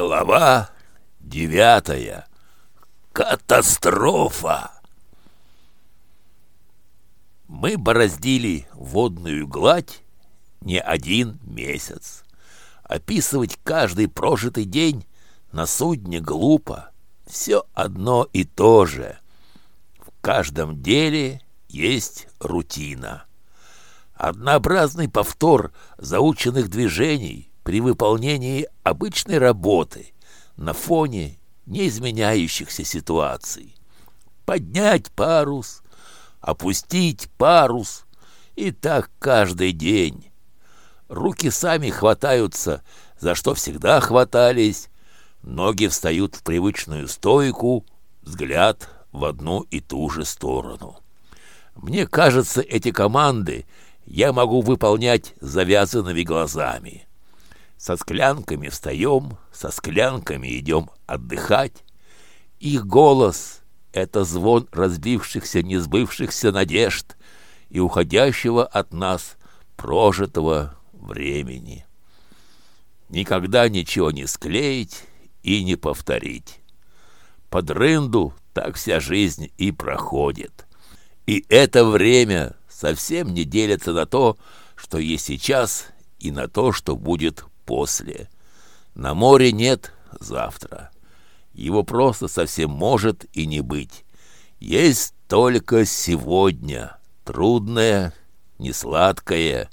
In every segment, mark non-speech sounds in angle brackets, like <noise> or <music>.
Глава девятая. Катастрофа! Мы бороздили водную гладь не один месяц. Описывать каждый прожитый день на судне глупо. Все одно и то же. В каждом деле есть рутина. Однообразный повтор заученных движений при выполнении обычной работы на фоне неизменяющихся ситуаций. Поднять парус, опустить парус, и так каждый день. Руки сами хватаются, за что всегда хватались, ноги встают в привычную стойку, взгляд в одну и ту же сторону. Мне кажется, эти команды я могу выполнять завязанными глазами. Со склянками встаем, со склянками идем отдыхать. Их голос — это звон разбившихся, несбывшихся надежд и уходящего от нас прожитого времени. Никогда ничего не склеить и не повторить. Под рынду так вся жизнь и проходит. И это время совсем не делится на то, что есть сейчас, и на то, что будет после. На море нет завтра. Его просто совсем может и не быть. Есть только сегодня. Трудное, несладкое,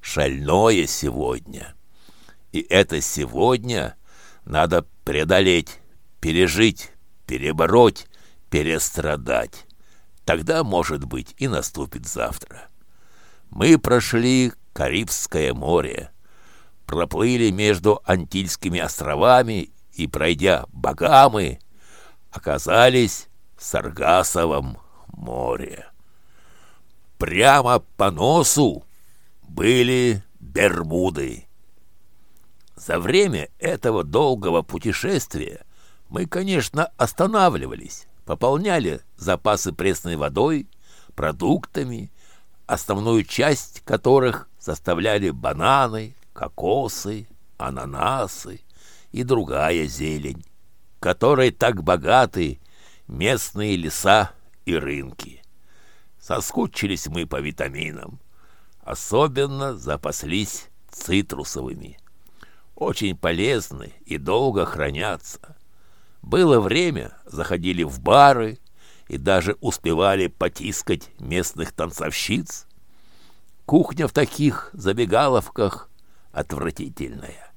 шальное сегодня. И это сегодня надо преодолеть, пережить, перебороть, перестрадать. Тогда, может быть, и наступит завтра. Мы прошли Карибское море проплыли между Антильскими островами и, пройдя Багамы, оказались в Саргасовом море. Прямо по носу были Бермуды. За время этого долгого путешествия мы, конечно, останавливались, пополняли запасы пресной водой, продуктами, основную часть которых составляли бананы, кокосы, ананасы и другая зелень, которой так богаты местные леса и рынки. Соскучились мы по витаминам, особенно запаслись цитрусовыми. Очень полезны и долго хранятся. Было время, заходили в бары и даже успевали потискать местных танцовщиц. Кухня в таких забегаловках отвратительная.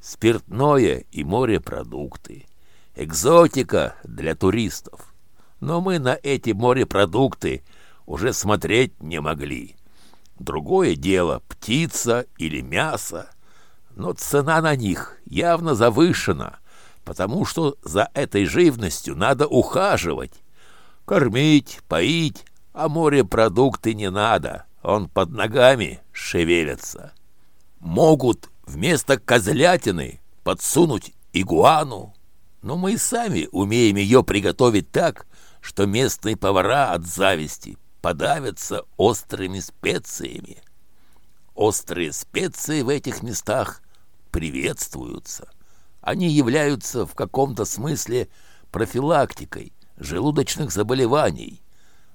Спиртное и морепродукты. Экзотика для туристов. Но мы на эти морепродукты уже смотреть не могли. Другое дело — птица или мясо. Но цена на них явно завышена, потому что за этой живностью надо ухаживать. Кормить, поить, а морепродукты не надо. Он под ногами шевелится могут вместо козлятины подсунуть игуану. Но мы и сами умеем ее приготовить так, что местные повара от зависти подавятся острыми специями. Острые специи в этих местах приветствуются. Они являются в каком-то смысле профилактикой желудочных заболеваний.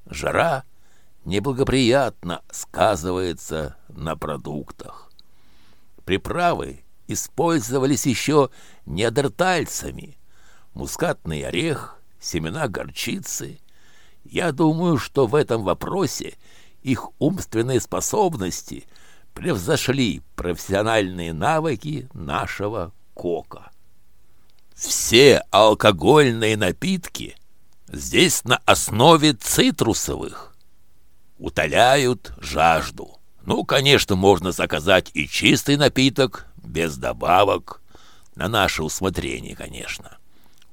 Жара неблагоприятно сказывается на продуктах. Приправы использовались еще неандертальцами. Мускатный орех, семена горчицы. Я думаю, что в этом вопросе их умственные способности превзошли профессиональные навыки нашего кока. Все алкогольные напитки здесь на основе цитрусовых утоляют жажду. Ну, конечно, можно заказать и чистый напиток, без добавок, на наше усмотрение, конечно.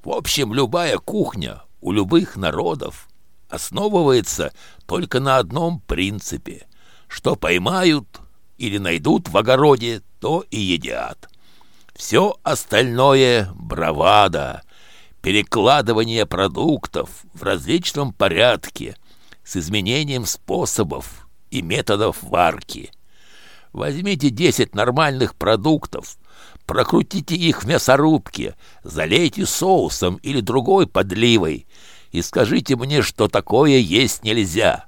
В общем, любая кухня у любых народов основывается только на одном принципе. Что поймают или найдут в огороде, то и едят. Все остальное — бравада, перекладывание продуктов в различном порядке с изменением способов и методов варки. Возьмите 10 нормальных продуктов, прокрутите их в мясорубке, залейте соусом или другой подливой и скажите мне, что такое есть нельзя.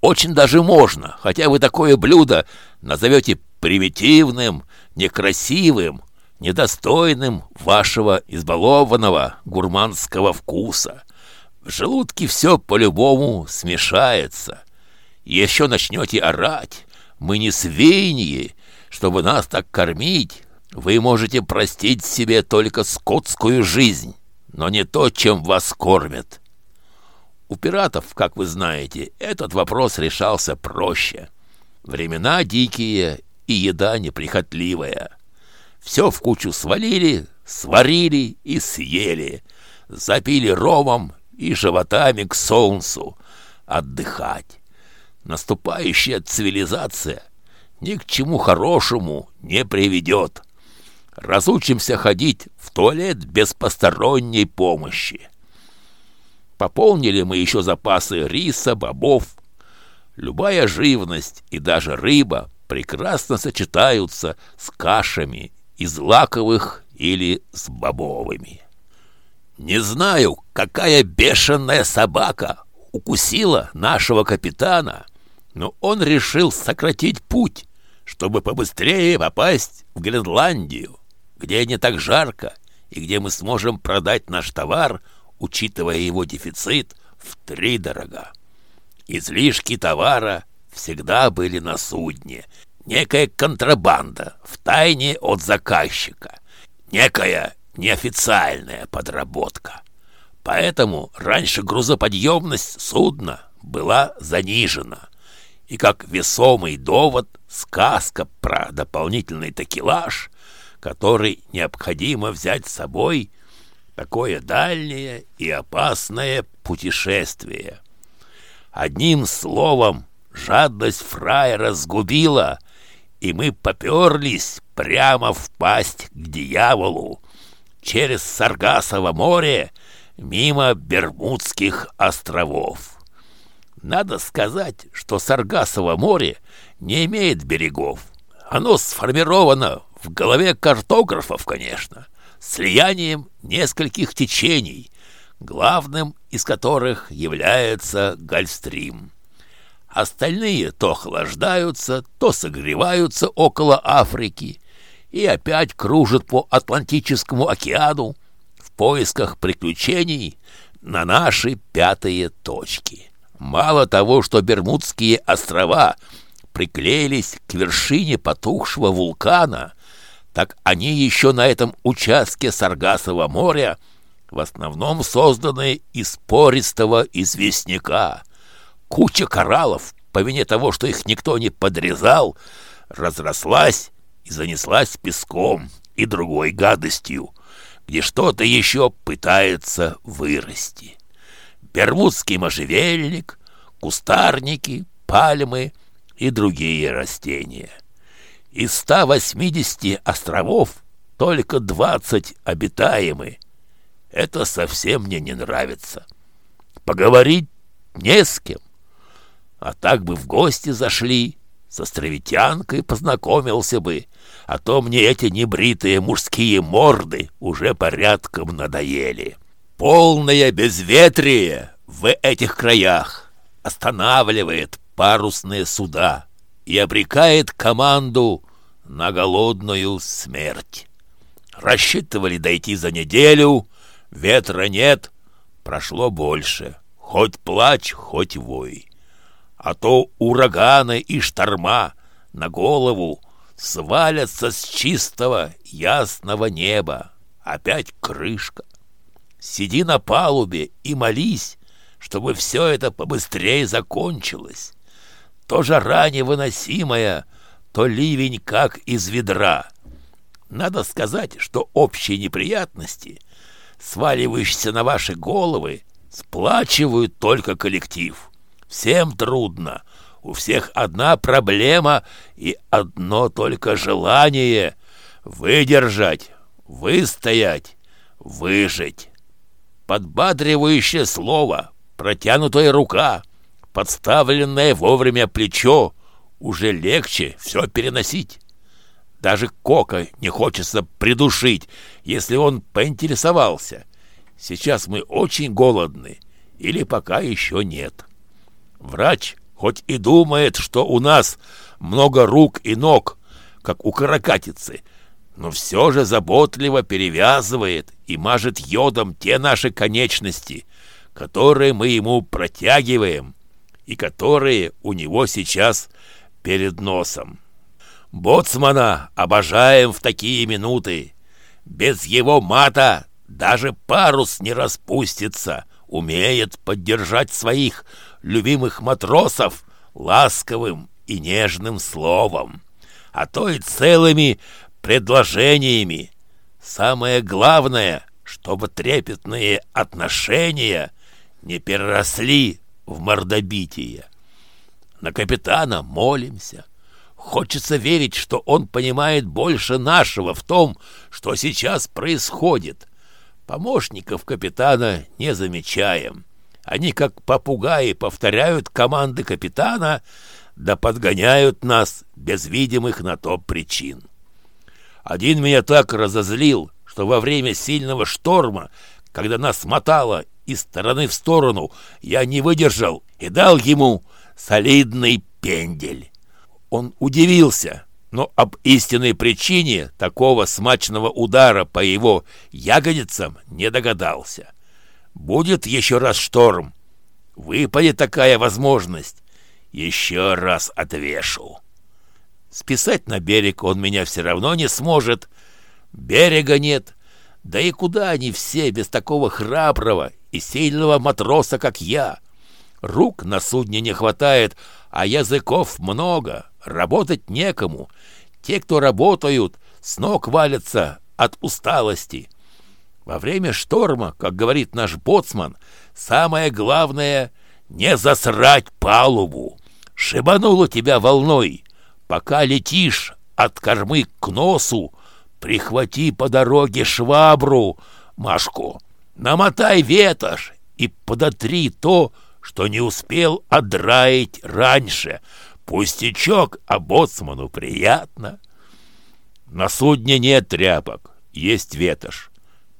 Очень даже можно, хотя вы такое блюдо назовете примитивным, некрасивым, недостойным вашего избалованного гурманского вкуса. В желудке все по-любому смешается. Еще начнете орать. Мы не свиньи, чтобы нас так кормить. Вы можете простить себе только скотскую жизнь, но не то, чем вас кормят. У пиратов, как вы знаете, этот вопрос решался проще. Времена дикие и еда неприхотливая. Все в кучу свалили, сварили и съели. Запили ромом и животами к солнцу отдыхать. Наступающая цивилизация ни к чему хорошему не приведет. Разучимся ходить в туалет без посторонней помощи. Пополнили мы еще запасы риса, бобов. Любая живность и даже рыба прекрасно сочетаются с кашами из лаковых или с бобовыми. Не знаю, какая бешеная собака укусила нашего капитана, но он решил сократить путь, чтобы побыстрее попасть в Гренландию, где не так жарко и где мы сможем продать наш товар, учитывая его дефицит, в три дорога. Излишки товара всегда были на судне. Некая контрабанда в тайне от заказчика. Некая неофициальная подработка. Поэтому раньше грузоподъемность судна была занижена. И как весомый довод сказка про дополнительный такелаж, который необходимо взять с собой такое дальнее и опасное путешествие. Одним словом, Жадность фраера сгубила, и мы поперлись прямо в пасть к дьяволу через Саргасово море мимо Бермудских островов. Надо сказать, что Саргасово море не имеет берегов. Оно сформировано в голове картографов, конечно, слиянием нескольких течений, главным из которых является Гольфстрим. Остальные то охлаждаются, то согреваются около Африки и опять кружат по Атлантическому океану в поисках приключений на наши пятые точки. Мало того, что Бермудские острова приклеились к вершине потухшего вулкана, так они еще на этом участке Саргасового моря в основном созданы из пористого известняка — Куча кораллов, по вине того, что их никто не подрезал, разрослась и занеслась песком и другой гадостью, где что-то еще пытается вырасти. Бермудский можжевельник, кустарники, пальмы и другие растения. Из 180 островов только 20 обитаемы. Это совсем мне не нравится. Поговорить не с кем. А так бы в гости зашли, с островитянкой познакомился бы, а то мне эти небритые мужские морды уже порядком надоели. Полное безветрие в этих краях останавливает парусные суда и обрекает команду на голодную смерть. Рассчитывали дойти за неделю, ветра нет, прошло больше. Хоть плачь, хоть вой а то ураганы и шторма на голову свалятся с чистого ясного неба. Опять крышка. Сиди на палубе и молись, чтобы все это побыстрее закончилось. То жара невыносимая, то ливень как из ведра. Надо сказать, что общие неприятности, сваливающиеся на ваши головы, сплачивают только коллектив. Всем трудно. У всех одна проблема и одно только желание — выдержать, выстоять, выжить. Подбадривающее слово, протянутая рука, подставленное вовремя плечо уже легче все переносить. Даже Кока не хочется придушить, если он поинтересовался. Сейчас мы очень голодны, или пока еще нет. Врач хоть и думает, что у нас много рук и ног, как у каракатицы, но все же заботливо перевязывает и мажет йодом те наши конечности, которые мы ему протягиваем и которые у него сейчас перед носом. Боцмана обожаем в такие минуты. Без его мата даже парус не распустится, умеет поддержать своих любимых матросов ласковым и нежным словом, а то и целыми предложениями. Самое главное, чтобы трепетные отношения не переросли в мордобитие. На капитана молимся. Хочется верить, что он понимает больше нашего в том, что сейчас происходит. Помощников капитана не замечаем. Они, как попугаи, повторяют команды капитана, да подгоняют нас без видимых на то причин. Один меня так разозлил, что во время сильного шторма, когда нас мотало из стороны в сторону, я не выдержал и дал ему солидный пендель. Он удивился, но об истинной причине такого смачного удара по его ягодицам не догадался. Будет еще раз шторм. Выпадет такая возможность. Еще раз отвешу. Списать на берег он меня все равно не сможет. Берега нет. Да и куда они все без такого храброго и сильного матроса, как я? Рук на судне не хватает, а языков много. Работать некому. Те, кто работают, с ног валятся от усталости. Во время шторма, как говорит наш боцман, самое главное — не засрать палубу. Шибануло тебя волной. Пока летишь от кормы к носу, прихвати по дороге швабру, Машку, намотай ветошь и подотри то, что не успел отдраить раньше. Пустячок, а боцману приятно. На судне нет тряпок, есть ветошь.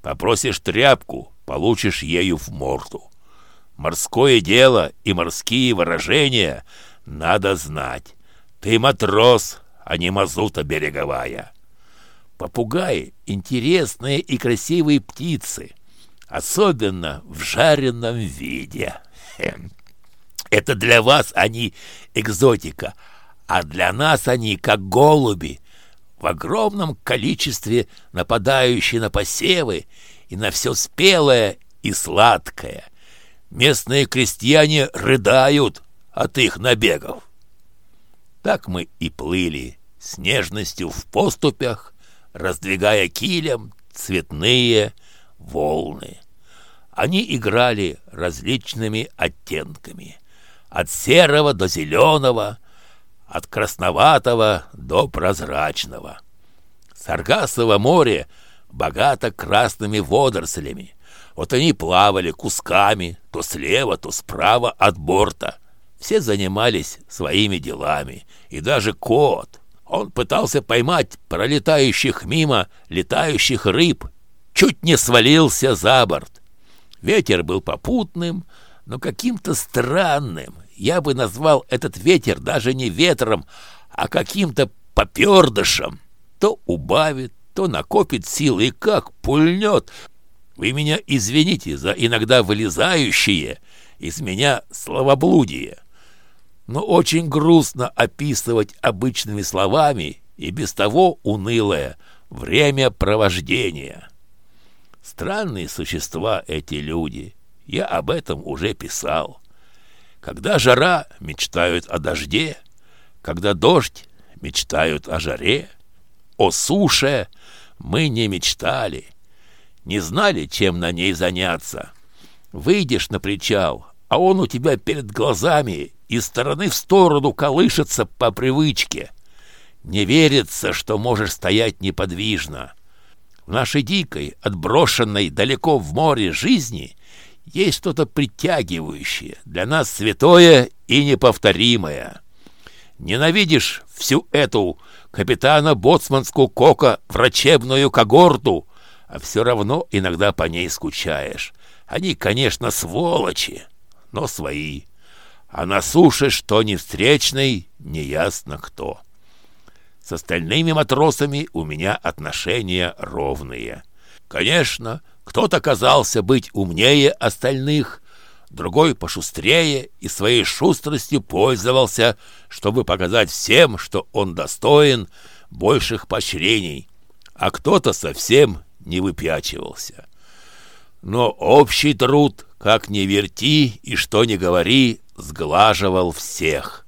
Попросишь тряпку, получишь ею в морду. Морское дело и морские выражения надо знать. Ты матрос, а не мазута береговая. Попугаи — интересные и красивые птицы, особенно в жареном виде. <laughs> Это для вас они экзотика, а для нас они как голуби, в огромном количестве нападающие на посевы и на все спелое и сладкое. Местные крестьяне рыдают от их набегов. Так мы и плыли с нежностью в поступях, раздвигая килем цветные волны. Они играли различными оттенками, от серого до зеленого, от красноватого до прозрачного. Саргасово море богато красными водорослями. Вот они плавали кусками, то слева, то справа от борта. Все занимались своими делами, и даже кот. Он пытался поймать пролетающих мимо летающих рыб, чуть не свалился за борт. Ветер был попутным, но каким-то странным, я бы назвал этот ветер даже не ветром, а каким-то попердышем. То убавит, то накопит силы и как пульнет. Вы меня извините за иногда вылезающие из меня словоблудие. Но очень грустно описывать обычными словами и без того унылое время провождения. Странные существа эти люди. Я об этом уже писал. Когда жара, мечтают о дожде, когда дождь, мечтают о жаре. О суше мы не мечтали, не знали, чем на ней заняться. Выйдешь на причал, а он у тебя перед глазами из стороны в сторону колышется по привычке. Не верится, что можешь стоять неподвижно. В нашей дикой, отброшенной далеко в море жизни есть что-то притягивающее, для нас святое и неповторимое. Ненавидишь всю эту капитана боцманскую кока врачебную когорту, а все равно иногда по ней скучаешь. Они, конечно, сволочи, но свои. А на суше что ни встречный, неясно кто. С остальными матросами у меня отношения ровные. Конечно, кто-то казался быть умнее остальных, другой пошустрее и своей шустростью пользовался, чтобы показать всем, что он достоин больших поощрений, а кто-то совсем не выпячивался. Но общий труд, как ни верти и что ни говори, сглаживал всех.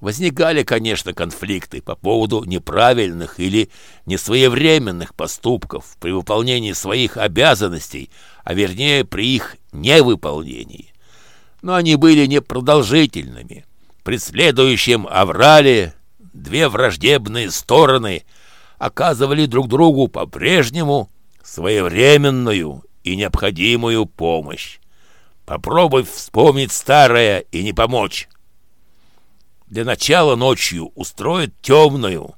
Возникали, конечно, конфликты по поводу неправильных или несвоевременных поступков при выполнении своих обязанностей, а вернее при их невыполнении. Но они были непродолжительными. При следующем аврале две враждебные стороны оказывали друг другу по-прежнему своевременную и необходимую помощь. Попробуй вспомнить старое и не помочь. Для начала ночью устроят темную.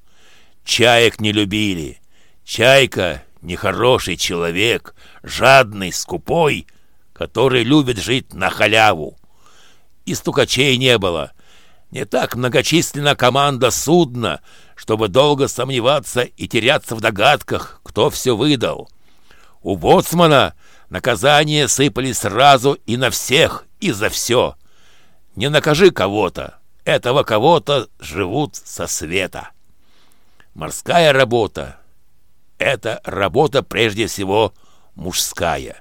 Чаек не любили. Чайка — нехороший человек, жадный, скупой, который любит жить на халяву. И стукачей не было. Не так многочисленна команда судна, чтобы долго сомневаться и теряться в догадках, кто все выдал. У боцмана наказания сыпались сразу и на всех, и за все. Не накажи кого-то, этого кого-то живут со света. Морская работа — это работа прежде всего мужская,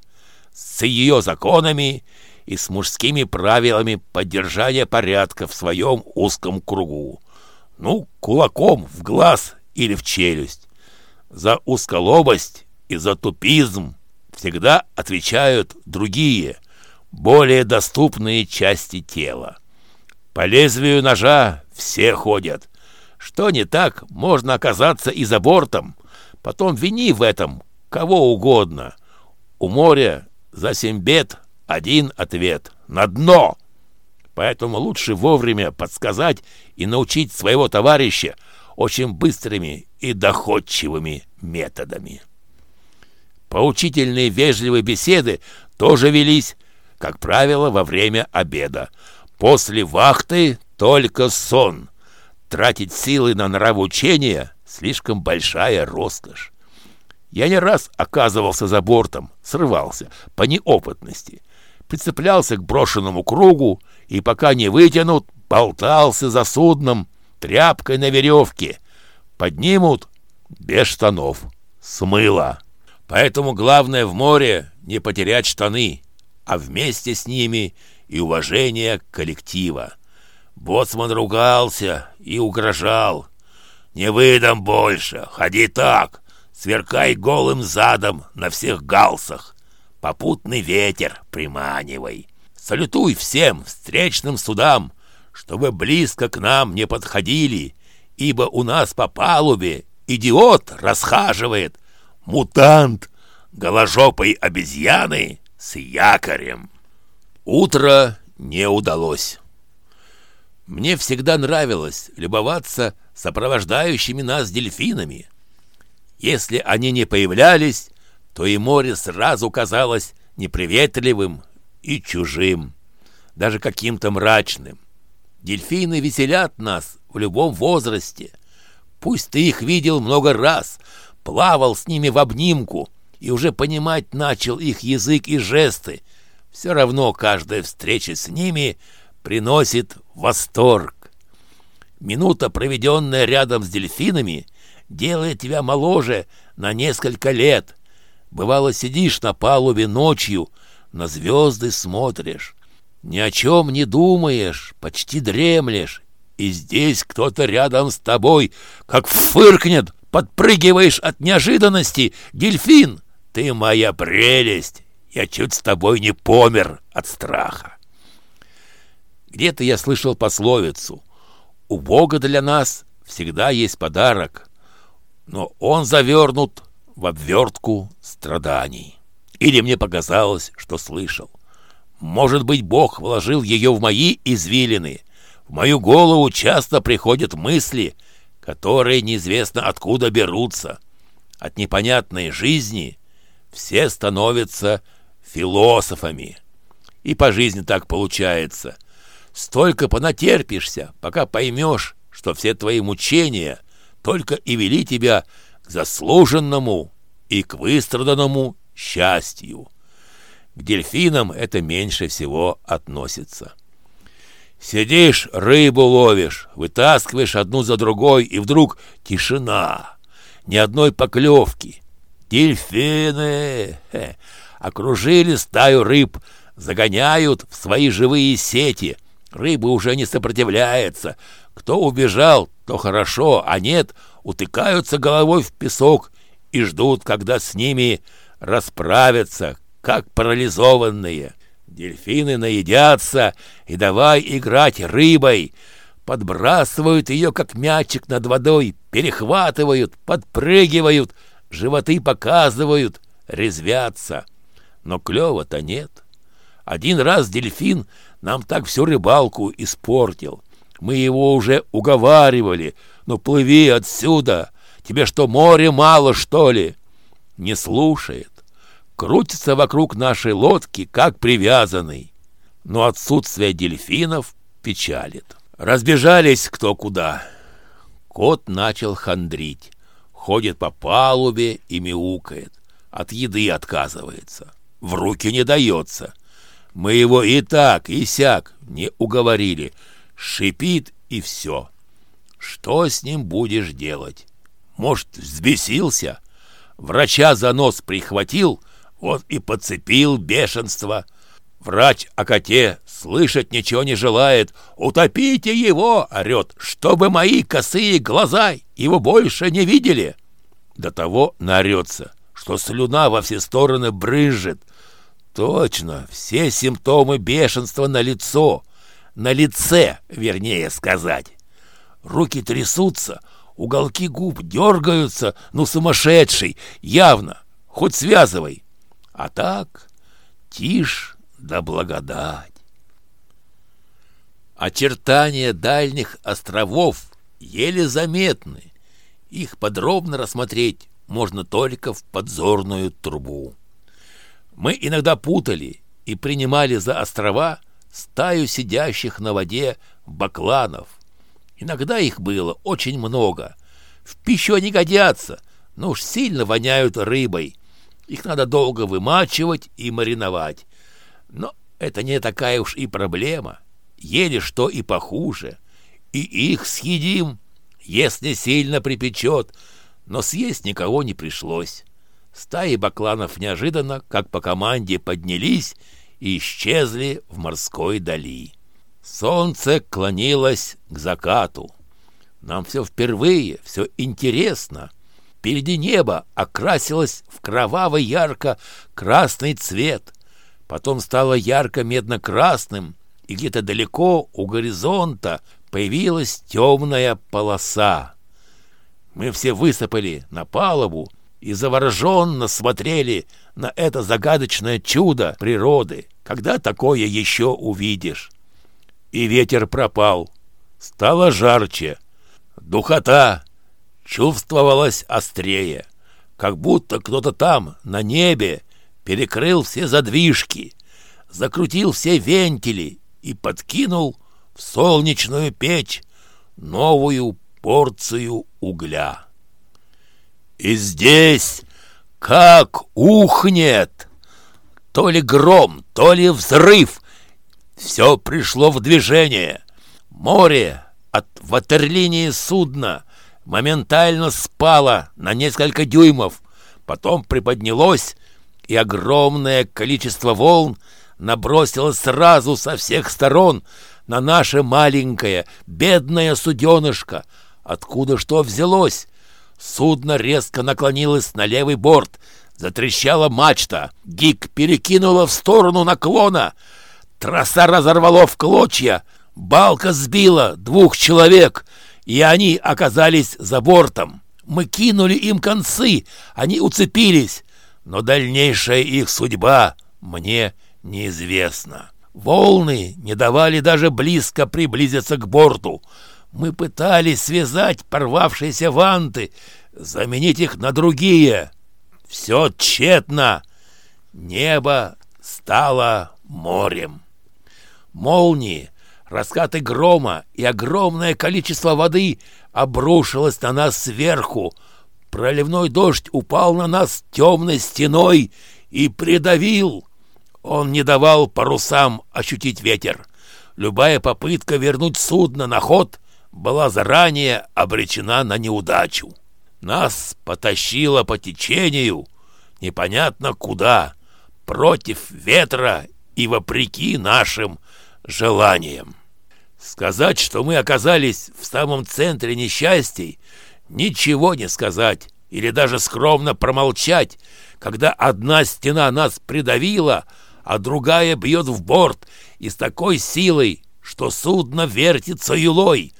с ее законами и с мужскими правилами поддержания порядка в своем узком кругу. Ну, кулаком в глаз или в челюсть. За узколобость и за тупизм всегда отвечают другие, более доступные части тела. По лезвию ножа все ходят. Что не так, можно оказаться и за бортом. Потом вини в этом кого угодно. У моря за семь бед один ответ — на дно. Поэтому лучше вовремя подсказать и научить своего товарища очень быстрыми и доходчивыми методами. Поучительные вежливые беседы тоже велись, как правило, во время обеда. После вахты только сон. Тратить силы на нравоучение — слишком большая роскошь. Я не раз оказывался за бортом, срывался по неопытности, прицеплялся к брошенному кругу и, пока не вытянут, болтался за судном тряпкой на веревке. Поднимут без штанов, смыло. Поэтому главное в море не потерять штаны, а вместе с ними и уважение коллектива. Боцман ругался и угрожал. «Не выдам больше, ходи так, сверкай голым задом на всех галсах, попутный ветер приманивай, салютуй всем встречным судам, чтобы близко к нам не подходили, ибо у нас по палубе идиот расхаживает, мутант, голожопой обезьяны с якорем». Утро не удалось. Мне всегда нравилось любоваться сопровождающими нас дельфинами. Если они не появлялись, то и море сразу казалось неприветливым и чужим, даже каким-то мрачным. Дельфины веселят нас в любом возрасте. Пусть ты их видел много раз, плавал с ними в обнимку и уже понимать начал их язык и жесты, все равно каждая встреча с ними приносит восторг. Минута, проведенная рядом с дельфинами, делает тебя моложе на несколько лет. Бывало, сидишь на палубе ночью, на звезды смотришь, ни о чем не думаешь, почти дремлешь, и здесь кто-то рядом с тобой, как фыркнет, подпрыгиваешь от неожиданности. Дельфин, ты моя прелесть, я чуть с тобой не помер от страха. Где-то я слышал пословицу «У Бога для нас всегда есть подарок, но он завернут в обвертку страданий». Или мне показалось, что слышал. Может быть, Бог вложил ее в мои извилины, В мою голову часто приходят мысли, которые неизвестно откуда берутся. От непонятной жизни все становятся философами. И по жизни так получается. Столько понатерпишься, пока поймешь, что все твои мучения только и вели тебя к заслуженному и к выстраданному счастью. К дельфинам это меньше всего относится. Сидишь, рыбу ловишь, вытаскиваешь одну за другой, и вдруг тишина, ни одной поклевки. Дельфины хе, окружили стаю рыб, загоняют в свои живые сети. Рыба уже не сопротивляется. Кто убежал, то хорошо, а нет, утыкаются головой в песок и ждут, когда с ними расправятся, как парализованные. Дельфины наедятся и давай играть рыбой. Подбрасывают ее, как мячик над водой, перехватывают, подпрыгивают, животы показывают, резвятся. Но клёва-то нет. Один раз дельфин нам так всю рыбалку испортил. Мы его уже уговаривали. Ну, плыви отсюда. Тебе что, море мало, что ли? Не слушает крутится вокруг нашей лодки, как привязанный. Но отсутствие дельфинов печалит. Разбежались кто куда. Кот начал хандрить. Ходит по палубе и мяукает. От еды отказывается. В руки не дается. Мы его и так, и сяк не уговорили. Шипит и все. Что с ним будешь делать? Может, взбесился? Врача за нос прихватил, вот и подцепил бешенство. Врач о коте слышать ничего не желает. «Утопите его!» — орет, «чтобы мои косые глаза его больше не видели!» До того нарется, что слюна во все стороны брызжет. Точно, все симптомы бешенства на лицо, на лице, вернее сказать. Руки трясутся, уголки губ дергаются, ну сумасшедший, явно, хоть связывай. А так, тишь да благодать. Очертания дальних островов еле заметны. Их подробно рассмотреть можно только в подзорную трубу. Мы иногда путали и принимали за острова стаю сидящих на воде бакланов. Иногда их было очень много. В пищу они годятся, но уж сильно воняют рыбой. Их надо долго вымачивать и мариновать. Но это не такая уж и проблема. Ели что и похуже. И их съедим, если сильно припечет. Но съесть никого не пришлось. Стаи бакланов неожиданно, как по команде, поднялись и исчезли в морской дали. Солнце клонилось к закату. Нам все впервые, все интересно — Впереди небо окрасилось в кровавый ярко-красный цвет. Потом стало ярко-медно-красным, и где-то далеко у горизонта появилась темная полоса. Мы все высыпали на палубу и завороженно смотрели на это загадочное чудо природы. Когда такое еще увидишь? И ветер пропал. Стало жарче. Духота чувствовалось острее, как будто кто-то там, на небе, перекрыл все задвижки, закрутил все вентили и подкинул в солнечную печь новую порцию угля. И здесь как ухнет! То ли гром, то ли взрыв. Все пришло в движение. Море от ватерлинии судна моментально спало на несколько дюймов, потом приподнялось, и огромное количество волн набросилось сразу со всех сторон на наше маленькое, бедное суденышко. Откуда что взялось? Судно резко наклонилось на левый борт, затрещала мачта, Гик перекинула в сторону наклона, троса разорвало в клочья, балка сбила двух человек — и они оказались за бортом. Мы кинули им концы, они уцепились, но дальнейшая их судьба мне неизвестна. Волны не давали даже близко приблизиться к борту. Мы пытались связать порвавшиеся ванты, заменить их на другие. Все тщетно. Небо стало морем. Молнии, раскаты грома и огромное количество воды обрушилось на нас сверху. Проливной дождь упал на нас темной стеной и придавил. Он не давал парусам ощутить ветер. Любая попытка вернуть судно на ход была заранее обречена на неудачу. Нас потащило по течению непонятно куда, против ветра и вопреки нашим желаниям. Сказать, что мы оказались в самом центре несчастий, ничего не сказать или даже скромно промолчать, когда одна стена нас придавила, а другая бьет в борт и с такой силой, что судно вертится юлой.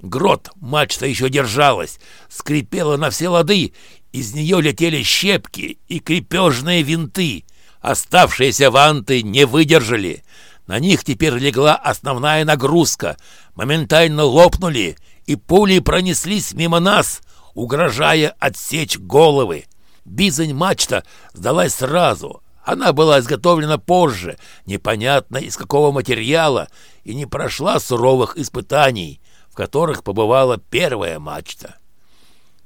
Грот, мачта еще держалась, скрипела на все лады, из нее летели щепки и крепежные винты. Оставшиеся ванты не выдержали. На них теперь легла основная нагрузка. Моментально лопнули, и пули пронеслись мимо нас, угрожая отсечь головы. Бизань-мачта сдалась сразу. Она была изготовлена позже, непонятно из какого материала, и не прошла суровых испытаний, в которых побывала первая мачта.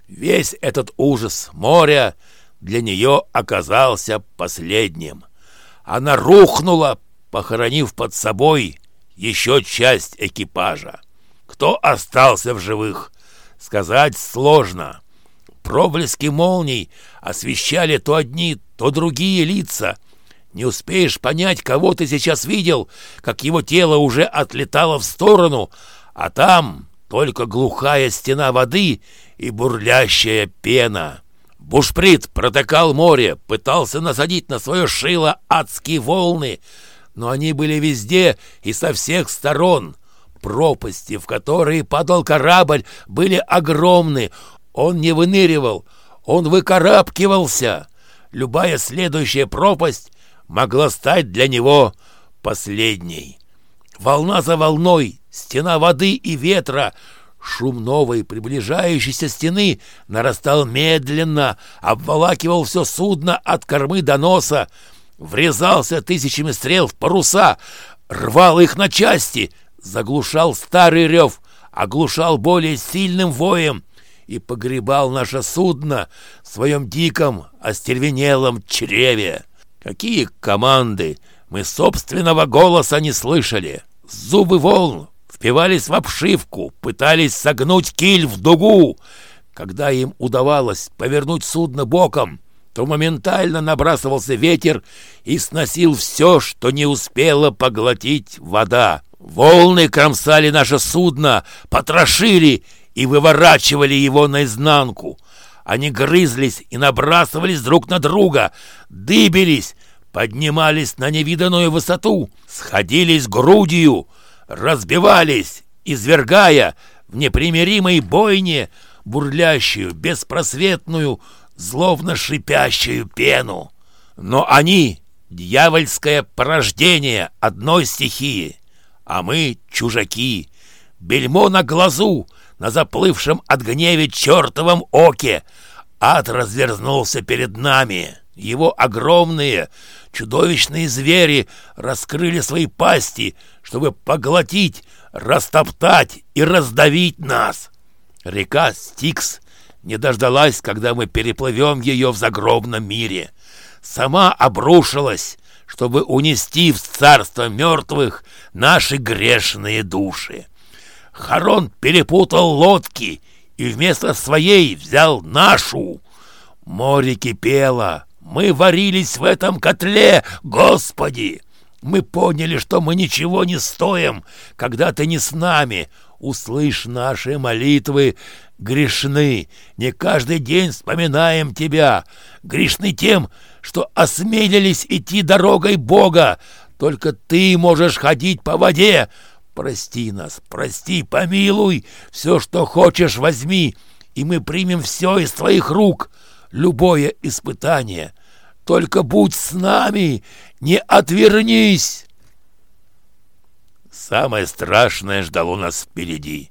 Весь этот ужас моря для нее оказался последним. Она рухнула, похоронив под собой еще часть экипажа. Кто остался в живых, сказать сложно. Проблески молний освещали то одни, то другие лица. Не успеешь понять, кого ты сейчас видел, как его тело уже отлетало в сторону, а там только глухая стена воды и бурлящая пена. Бушприт протыкал море, пытался насадить на свое шило адские волны, но они были везде и со всех сторон. Пропасти, в которые падал корабль, были огромны. Он не выныривал, он выкарабкивался. Любая следующая пропасть могла стать для него последней. Волна за волной, стена воды и ветра — Шум новой приближающейся стены нарастал медленно, обволакивал все судно от кормы до носа, врезался тысячами стрел в паруса, рвал их на части, заглушал старый рев, оглушал более сильным воем и погребал наше судно в своем диком, остервенелом чреве. Какие команды! Мы собственного голоса не слышали. Зубы волн впивались в обшивку, пытались согнуть киль в дугу. Когда им удавалось повернуть судно боком, то моментально набрасывался ветер и сносил все, что не успела поглотить вода. Волны кромсали наше судно, потрошили и выворачивали его наизнанку. Они грызлись и набрасывались друг на друга, дыбились, поднимались на невиданную высоту, сходились грудью, разбивались, извергая в непримиримой бойне бурлящую, беспросветную, зловно шипящую пену. Но они — дьявольское порождение одной стихии, а мы — чужаки, бельмо на глазу, на заплывшем от гневе чертовом оке. Ад развернулся перед нами. Его огромные, чудовищные звери раскрыли свои пасти, чтобы поглотить, растоптать и раздавить нас. Река Стикс не дождалась, когда мы переплывем ее в загробном мире. Сама обрушилась, чтобы унести в царство мертвых наши грешные души. Харон перепутал лодки и вместо своей взял нашу. Море кипело, мы варились в этом котле, Господи! Мы поняли, что мы ничего не стоим, когда ты не с нами. Услышь наши молитвы, грешны. Не каждый день вспоминаем тебя. Грешны тем, что осмелились идти дорогой Бога. Только ты можешь ходить по воде. Прости нас, прости, помилуй. Все, что хочешь, возьми, и мы примем все из твоих рук. Любое испытание — только будь с нами, не отвернись!» Самое страшное ждало нас впереди.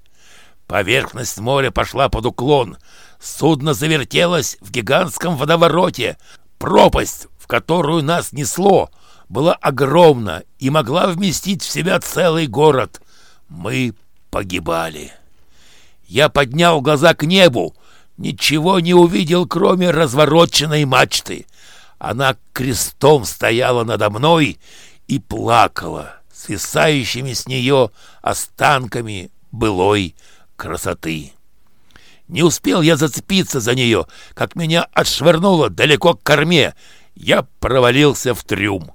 Поверхность моря пошла под уклон. Судно завертелось в гигантском водовороте. Пропасть, в которую нас несло, была огромна и могла вместить в себя целый город. Мы погибали. Я поднял глаза к небу, ничего не увидел, кроме развороченной мачты. Она крестом стояла надо мной и плакала, свисающими с нее останками былой красоты. Не успел я зацепиться за нее, как меня отшвырнуло далеко к корме. Я провалился в трюм.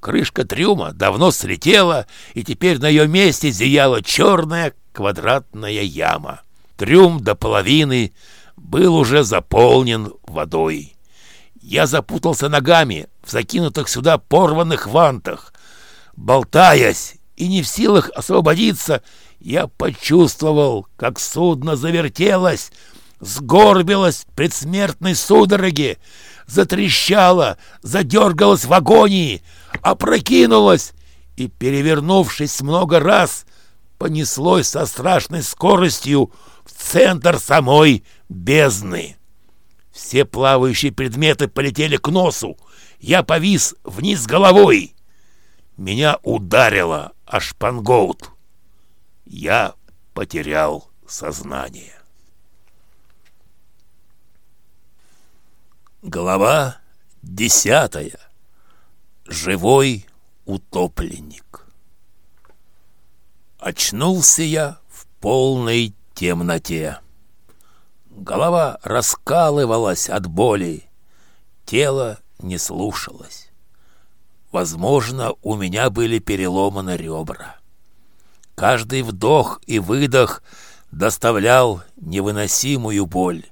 Крышка трюма давно слетела, и теперь на ее месте зияла черная квадратная яма. Трюм до половины был уже заполнен водой. Я запутался ногами в закинутых сюда порванных вантах. Болтаясь и не в силах освободиться, я почувствовал, как судно завертелось, сгорбилось в предсмертной судороге, затрещало, задергалось в агонии, опрокинулось и, перевернувшись много раз, понеслось со страшной скоростью в центр самой бездны. Все плавающие предметы полетели к носу. Я повис вниз головой. Меня ударило о шпангоут. Я потерял сознание. Глава десятая. Живой утопленник. Очнулся я в полной темноте. Голова раскалывалась от боли, тело не слушалось. Возможно, у меня были переломаны ребра. Каждый вдох и выдох доставлял невыносимую боль.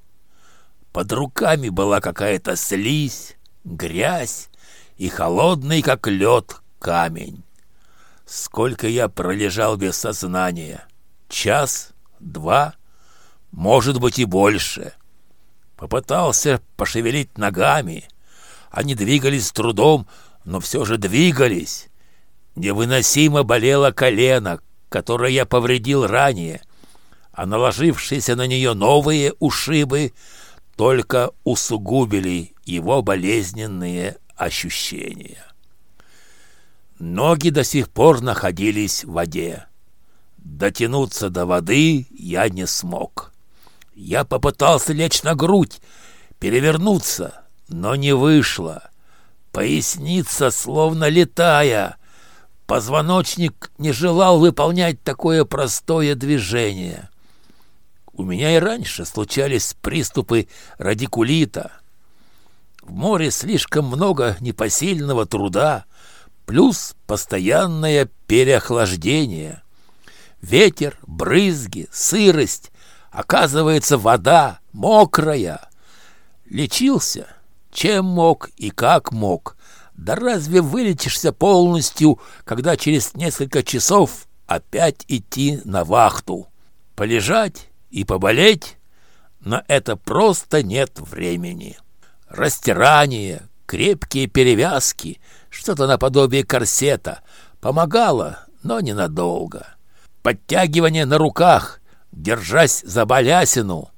Под руками была какая-то слизь, грязь и холодный, как лед, камень. Сколько я пролежал без сознания? Час? Два? Может быть и больше. Попытался пошевелить ногами. Они двигались с трудом, но все же двигались. Невыносимо болело колено, которое я повредил ранее, а наложившиеся на нее новые ушибы только усугубили его болезненные ощущения. Ноги до сих пор находились в воде. Дотянуться до воды я не смог. Я попытался лечь на грудь, перевернуться, но не вышло. Поясница, словно летая, Позвоночник не желал выполнять такое простое движение. У меня и раньше случались приступы радикулита. В море слишком много непосильного труда, плюс постоянное переохлаждение. Ветер, брызги, сырость, оказывается, вода мокрая. Лечился, чем мог и как мог, да разве вылечишься полностью, когда через несколько часов опять идти на вахту? Полежать и поболеть? На это просто нет времени. Растирание, крепкие перевязки, что-то наподобие корсета помогало, но ненадолго. Подтягивание на руках, держась за балясину,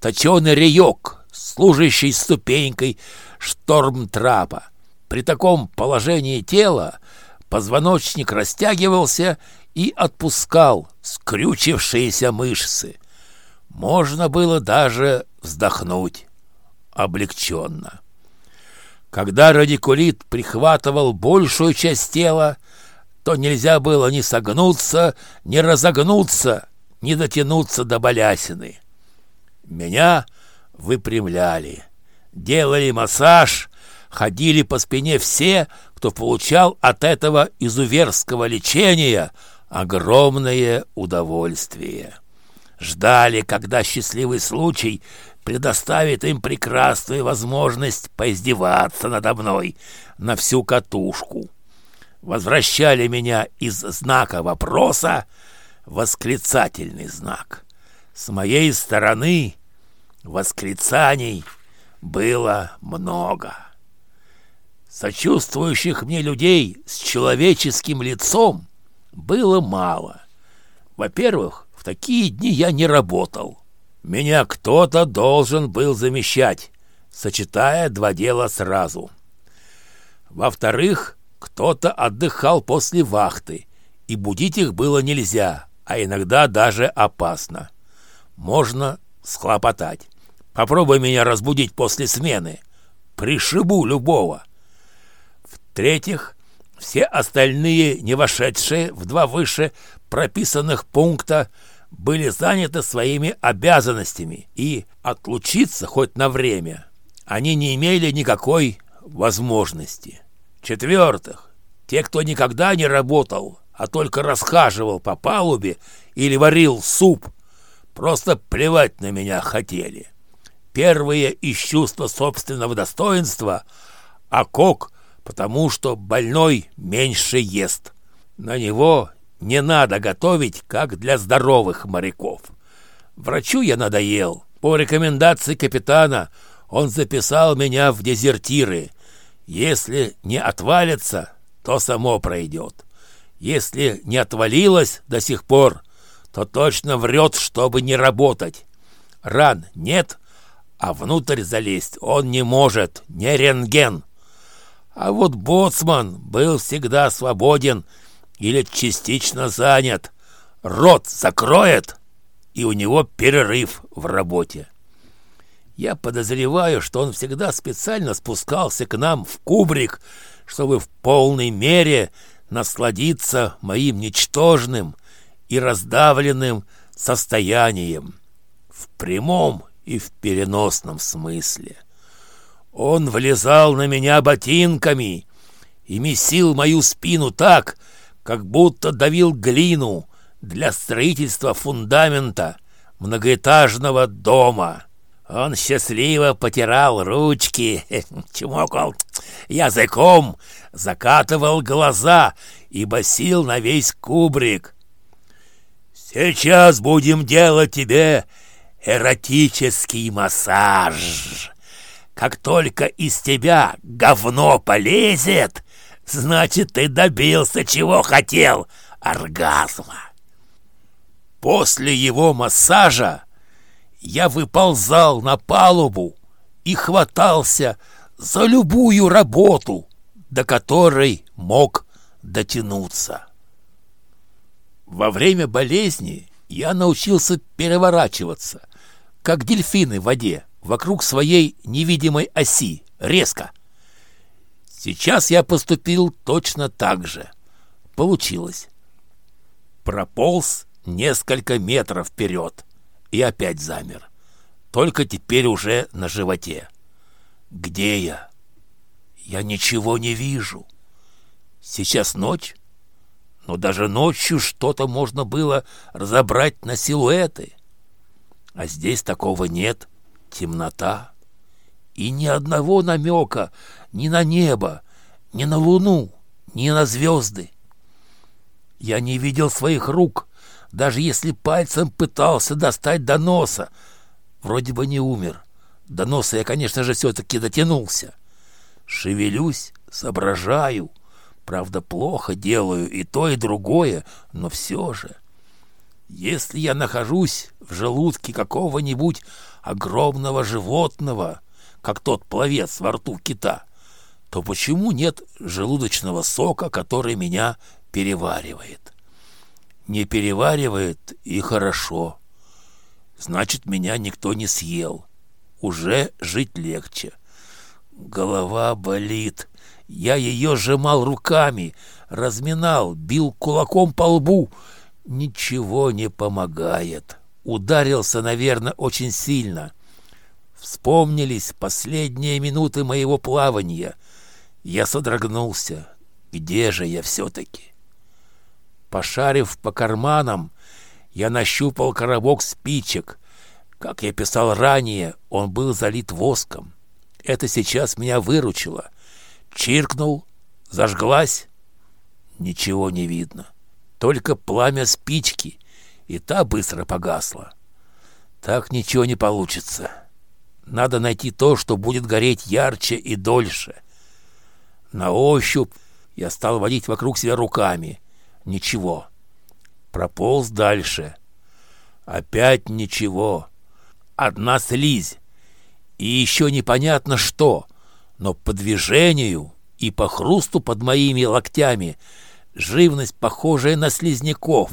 точеный реек, служащий ступенькой штормтрапа, при таком положении тела позвоночник растягивался и отпускал скрючившиеся мышцы. Можно было даже вздохнуть облегченно. Когда радикулит прихватывал большую часть тела, то нельзя было ни согнуться, ни разогнуться, ни дотянуться до балясины. Меня выпрямляли, делали массаж ходили по спине все, кто получал от этого изуверского лечения огромное удовольствие. Ждали, когда счастливый случай предоставит им прекрасную возможность поиздеваться надо мной на всю катушку. Возвращали меня из знака вопроса восклицательный знак. С моей стороны восклицаний было много сочувствующих мне людей с человеческим лицом было мало. Во-первых, в такие дни я не работал. Меня кто-то должен был замещать, сочетая два дела сразу. Во-вторых, кто-то отдыхал после вахты, и будить их было нельзя, а иногда даже опасно. Можно схлопотать. Попробуй меня разбудить после смены. Пришибу любого. В-третьих, все остальные, не вошедшие в два выше прописанных пункта, были заняты своими обязанностями, и отлучиться хоть на время они не имели никакой возможности. В-четвертых, те, кто никогда не работал, а только расхаживал по палубе или варил суп, просто плевать на меня хотели. Первые из чувства собственного достоинства, а кок потому что больной меньше ест. На него не надо готовить, как для здоровых моряков. Врачу я надоел. По рекомендации капитана он записал меня в дезертиры. Если не отвалится, то само пройдет. Если не отвалилось до сих пор, то точно врет, чтобы не работать. Ран нет, а внутрь залезть он не может, не рентген. А вот боцман был всегда свободен или частично занят. Рот закроет, и у него перерыв в работе. Я подозреваю, что он всегда специально спускался к нам в кубрик, чтобы в полной мере насладиться моим ничтожным и раздавленным состоянием в прямом и в переносном смысле. Он влезал на меня ботинками и месил мою спину так, как будто давил глину для строительства фундамента многоэтажного дома. Он счастливо потирал ручки, <laughs> чмокал языком, закатывал глаза и басил на весь кубрик. «Сейчас будем делать тебе эротический массаж. Как только из тебя говно полезет, значит, ты добился, чего хотел — оргазма». После его массажа я выползал на палубу и хватался за любую работу, до которой мог дотянуться. Во время болезни я научился переворачиваться, как дельфины в воде, вокруг своей невидимой оси, резко. Сейчас я поступил точно так же. Получилось. Прополз несколько метров вперед и опять замер. Только теперь уже на животе. Где я? Я ничего не вижу. Сейчас ночь, но даже ночью что-то можно было разобрать на силуэты. А здесь такого нет. Темнота. И ни одного намека ни на небо, ни на луну, ни на звезды. Я не видел своих рук, даже если пальцем пытался достать до носа. Вроде бы не умер. До носа я, конечно же, все-таки дотянулся. Шевелюсь, соображаю. Правда, плохо делаю и то, и другое, но все же. Если я нахожусь в желудке какого-нибудь огромного животного, как тот пловец во рту кита, то почему нет желудочного сока, который меня переваривает? Не переваривает и хорошо. Значит, меня никто не съел. Уже жить легче. Голова болит. Я ее сжимал руками, разминал, бил кулаком по лбу — Ничего не помогает. Ударился, наверное, очень сильно. Вспомнились последние минуты моего плавания. Я содрогнулся. Где же я все-таки? Пошарив по карманам, я нащупал коробок спичек. Как я писал ранее, он был залит воском. Это сейчас меня выручило. Чиркнул, зажглась. Ничего не видно. — только пламя спички, и та быстро погасла. Так ничего не получится. Надо найти то, что будет гореть ярче и дольше. На ощупь я стал водить вокруг себя руками. Ничего. Прополз дальше. Опять ничего. Одна слизь. И еще непонятно что, но по движению и по хрусту под моими локтями живность, похожая на слизняков,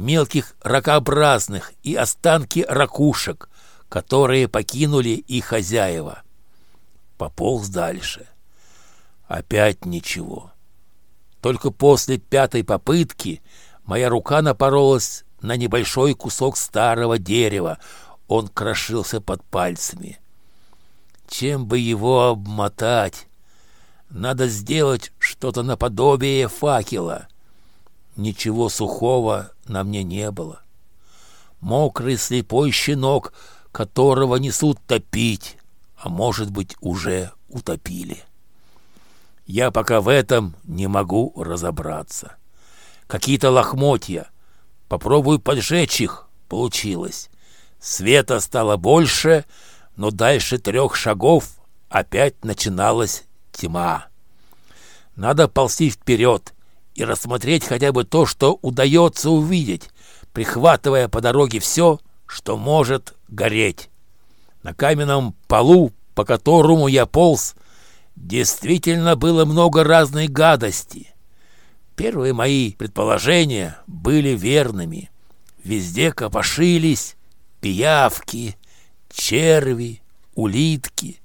мелких ракообразных и останки ракушек, которые покинули их хозяева. Пополз дальше. Опять ничего. Только после пятой попытки моя рука напоролась на небольшой кусок старого дерева. Он крошился под пальцами. Чем бы его обмотать? Надо сделать что-то наподобие факела. Ничего сухого на мне не было. Мокрый слепой щенок, которого несут топить, а может быть, уже утопили. Я пока в этом не могу разобраться. Какие-то лохмотья. Попробую поджечь их. Получилось. Света стало больше, но дальше трех шагов опять начиналась тьма. Надо ползти вперед и рассмотреть хотя бы то, что удается увидеть, прихватывая по дороге все, что может гореть. На каменном полу, по которому я полз, Действительно было много разной гадости. Первые мои предположения были верными. Везде копошились пиявки, черви, улитки,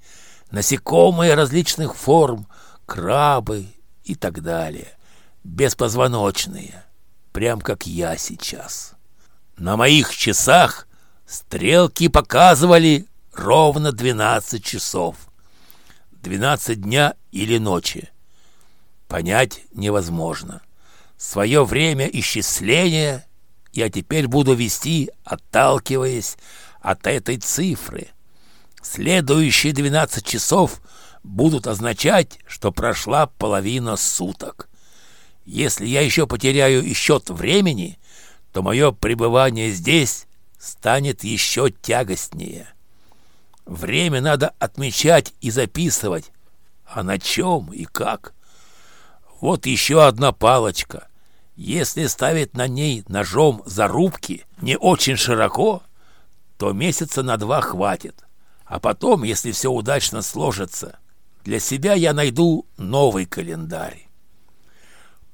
насекомые различных форм, крабы и так далее. Беспозвоночные, прям как я сейчас. На моих часах стрелки показывали ровно 12 часов. 12 дня или ночи. Понять невозможно. Свое время исчисления я теперь буду вести, отталкиваясь от этой цифры. Следующие 12 часов будут означать, что прошла половина суток. Если я еще потеряю и счет времени, то мое пребывание здесь станет еще тягостнее. Время надо отмечать и записывать. А на чем и как? Вот еще одна палочка. Если ставить на ней ножом зарубки не очень широко, то месяца на два хватит. А потом, если все удачно сложится, для себя я найду новый календарь.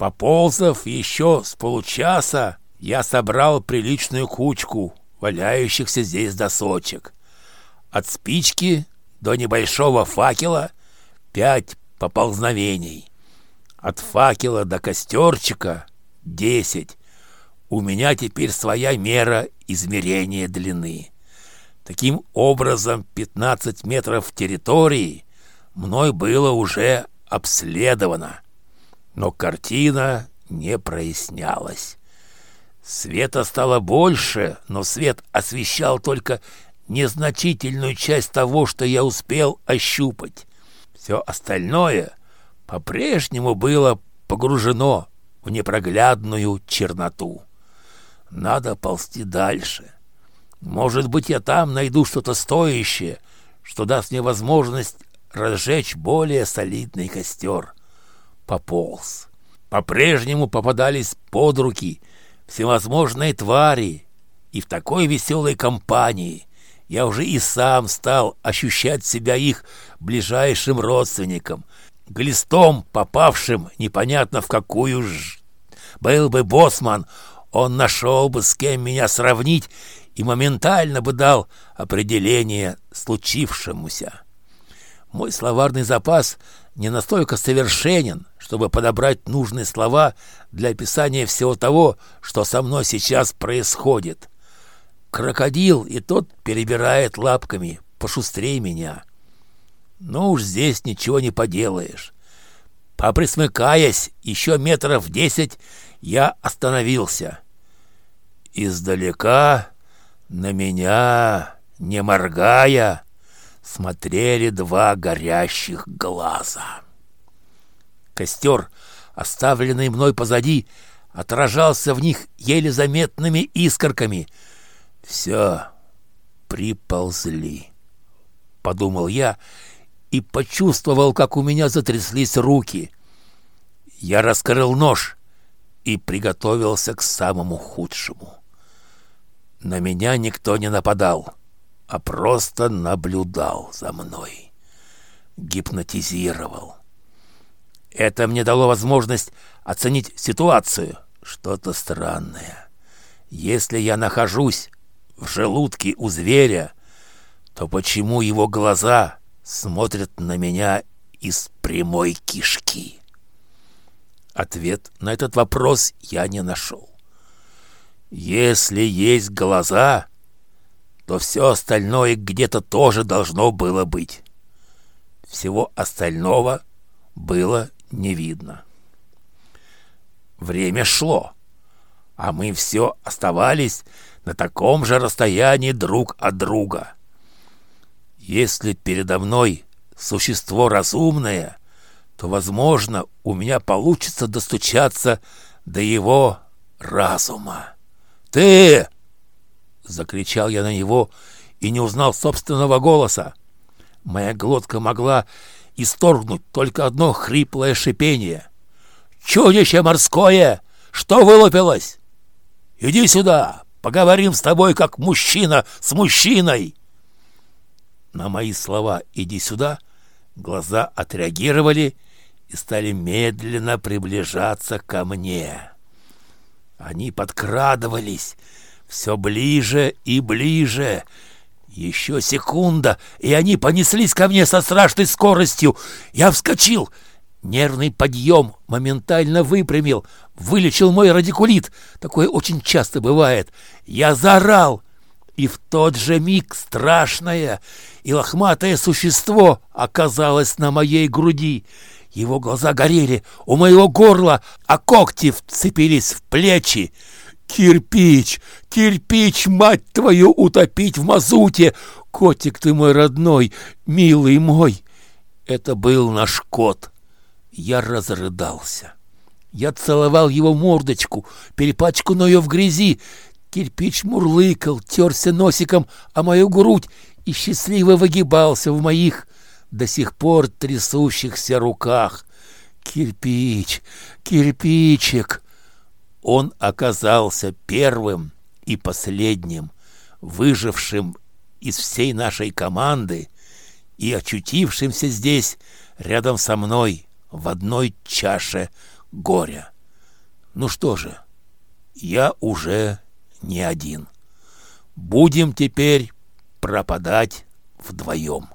Поползав еще с получаса, я собрал приличную кучку валяющихся здесь досочек — от спички до небольшого факела пять поползновений. От факела до костерчика десять. У меня теперь своя мера измерения длины. Таким образом, 15 метров территории мной было уже обследовано. Но картина не прояснялась. Света стало больше, но свет освещал только незначительную часть того, что я успел ощупать. Все остальное по-прежнему было погружено в непроглядную черноту. Надо ползти дальше. Может быть, я там найду что-то стоящее, что даст мне возможность разжечь более солидный костер. Пополз. По-прежнему попадались под руки всевозможные твари, и в такой веселой компании — я уже и сам стал ощущать себя их ближайшим родственником, глистом, попавшим непонятно в какую ж... Был бы боссман, он нашел бы с кем меня сравнить и моментально бы дал определение случившемуся. Мой словарный запас не настолько совершенен, чтобы подобрать нужные слова для описания всего того, что со мной сейчас происходит. Крокодил, и тот перебирает лапками, пошустрее меня. Ну уж здесь ничего не поделаешь. Поприсмыкаясь еще метров десять, я остановился. Издалека на меня, не моргая, смотрели два горящих глаза. Костер, оставленный мной позади, отражался в них еле заметными искорками — все, приползли, подумал я и почувствовал, как у меня затряслись руки. Я раскрыл нож и приготовился к самому худшему. На меня никто не нападал, а просто наблюдал за мной. Гипнотизировал. Это мне дало возможность оценить ситуацию. Что-то странное. Если я нахожусь в желудке у зверя, то почему его глаза смотрят на меня из прямой кишки? Ответ на этот вопрос я не нашел. Если есть глаза, то все остальное где-то тоже должно было быть. Всего остального было не видно. Время шло, а мы все оставались на таком же расстоянии друг от друга. Если передо мной существо разумное, то, возможно, у меня получится достучаться до его разума. «Ты!» — закричал я на него и не узнал собственного голоса. Моя глотка могла исторгнуть только одно хриплое шипение. «Чудище морское! Что вылупилось? Иди сюда! Поговорим с тобой, как мужчина с мужчиной!» На мои слова «иди сюда» глаза отреагировали и стали медленно приближаться ко мне. Они подкрадывались все ближе и ближе. Еще секунда, и они понеслись ко мне со страшной скоростью. Я вскочил. Нервный подъем моментально выпрямил, вылечил мой радикулит. Такое очень часто бывает. Я заорал. И в тот же миг страшное и лохматое существо оказалось на моей груди. Его глаза горели у моего горла, а когти вцепились в плечи. «Кирпич! Кирпич, мать твою, утопить в мазуте! Котик ты мой родной, милый мой!» Это был наш кот. Я разрыдался. Я целовал его мордочку, перепачканную в грязи. Кирпич мурлыкал, терся носиком о мою грудь и счастливо выгибался в моих до сих пор трясущихся руках. Кирпич, кирпичик! Он оказался первым и последним, выжившим из всей нашей команды и очутившимся здесь рядом со мной в одной чаше горя. Ну что же, я уже не один. Будем теперь пропадать вдвоем.